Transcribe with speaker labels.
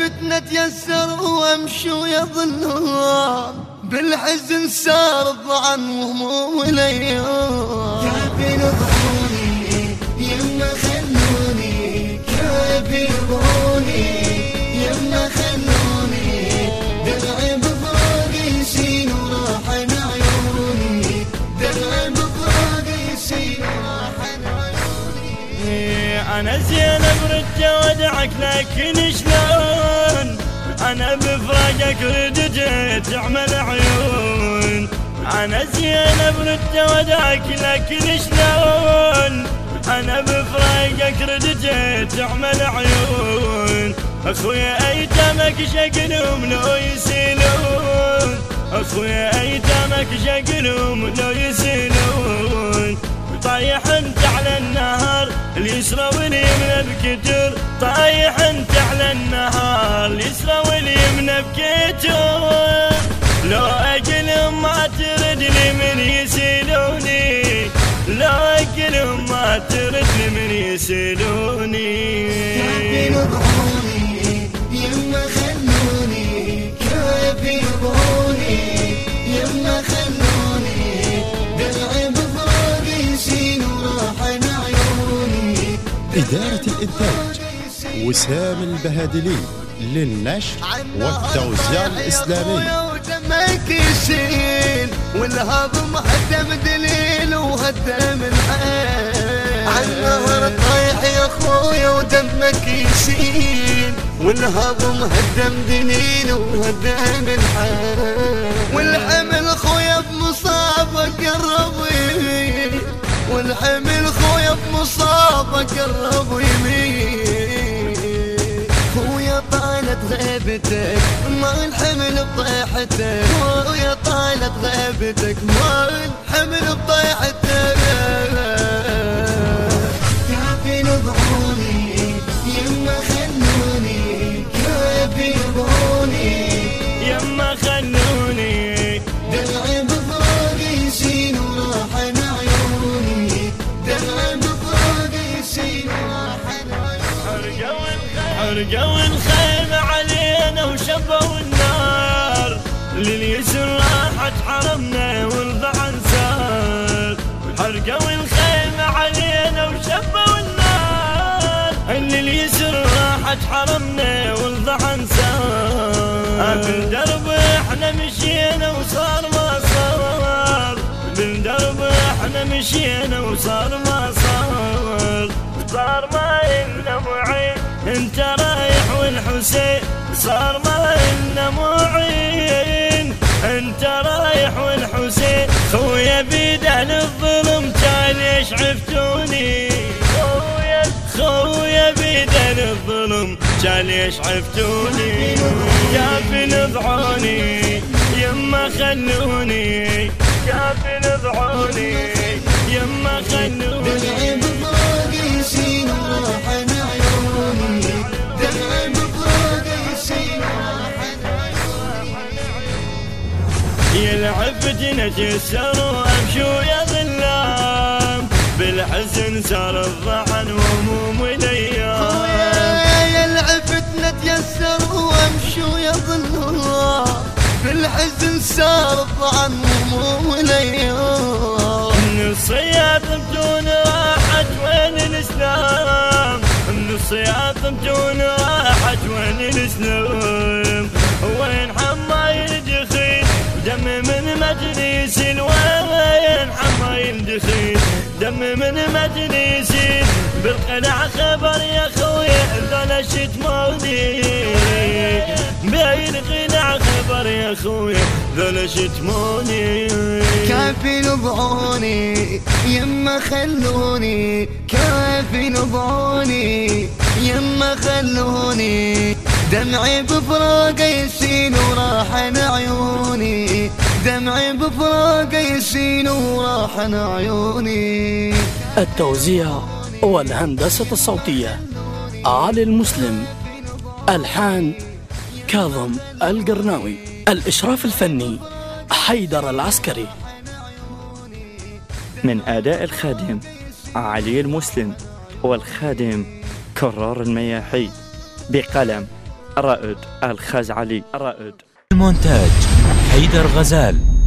Speaker 1: الفتنة تيسر وامشي ويظلون بالحزن صار الضعن وهموم والايام
Speaker 2: كافي نضحوني يما خلوني. كافي نضحوني يما خلوني. دمعي بفراقي يسيل وراح عيوني دمعي بفراقي يسيل وراح عيوني
Speaker 3: أنا زين برجة ودعك لكن شلون؟ أنا بفراقك ردجت تعمل عيون أنا زين برجة ودعك لكن شلون؟ أنا بفراقك ردجت تعمل عيون أخويا أيتامك شكلهم لو يسيلون. أخويا أيتامك شكلهم لو يسيلون. بكتر لو اجلهم ما ترد لي من يسيلوني لو اجلهم ما ترد لي من
Speaker 2: كافي نضحوني يما خلوني. كافي يما خلوني. دمعي عيوني.
Speaker 4: إدارة الإنتاج. وسام البهادلي للنشر والتوزيع الإسلامي.
Speaker 1: والهضم هدم دليل وهدم العين عن نهر طايح يا خويا ودمك يسيل والهضم هدم دليل وهدم العين والحمل خويا بمصابك قرب يمين والحمل خويا بمصابك قرب يمين. طالت غيبتك ما الحمل بطيحتك خويا طالت غيبتك ما الحمل بطيحتك
Speaker 2: كافي يما خلوني.
Speaker 3: يما خلوني.
Speaker 2: بفراقي وراح بفراقي وراح
Speaker 3: حرقوا الخيل علينا وشبوا النار. لليسر راحت حرمنا والضعن سار. حرقوا الخيل علينا وشبوا النار. لليسر راحت حرمنا والضعن سار. بالدرب إحنا مشينا وصار ما صار. بالدرب إحنا مشينا وصار ما والحسين صار ما إلنا معين. أنت رايح والحسين خويا بيده للظلم كان ليش عفتوني خويا خويا بيده للظلم كان ليش عفتوني كافي نضعوني يما خلوني. كافي يلعب تنجسر وامشي ويا ظلام. بالحزن صار الضعن وهموم والايام
Speaker 1: يا العفتنا تيسر وامشي ويظل الله بالحزن صار الضعن وهموم الأيام.
Speaker 3: من الصياد بدون راحت وين الإسلام؟ من الصياد بدون راحت وين الإسلام؟ وين بالقناع خبر يا خويا ذولا شتموني بين قناع خبر يا خويا ذولا شتموني
Speaker 1: كافي نضعوني يما خلوني. كافي نضعوني يما خلوني. دمعي بفراقه يسيل وراح عيوني. دمعي بفراقه يسيل وراح عيوني.
Speaker 5: التوزيع. والهندسة الصوتية علي المسلم ألحان كاظم القرناوي. الإشراف الفني حيدر العسكري.
Speaker 6: من أداء الخادم علي المسلم والخادم كرار المياحي. بقلم
Speaker 3: الرائد الخازعلي الرائد
Speaker 6: المونتاج حيدر غزال.